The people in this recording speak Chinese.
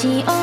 自己。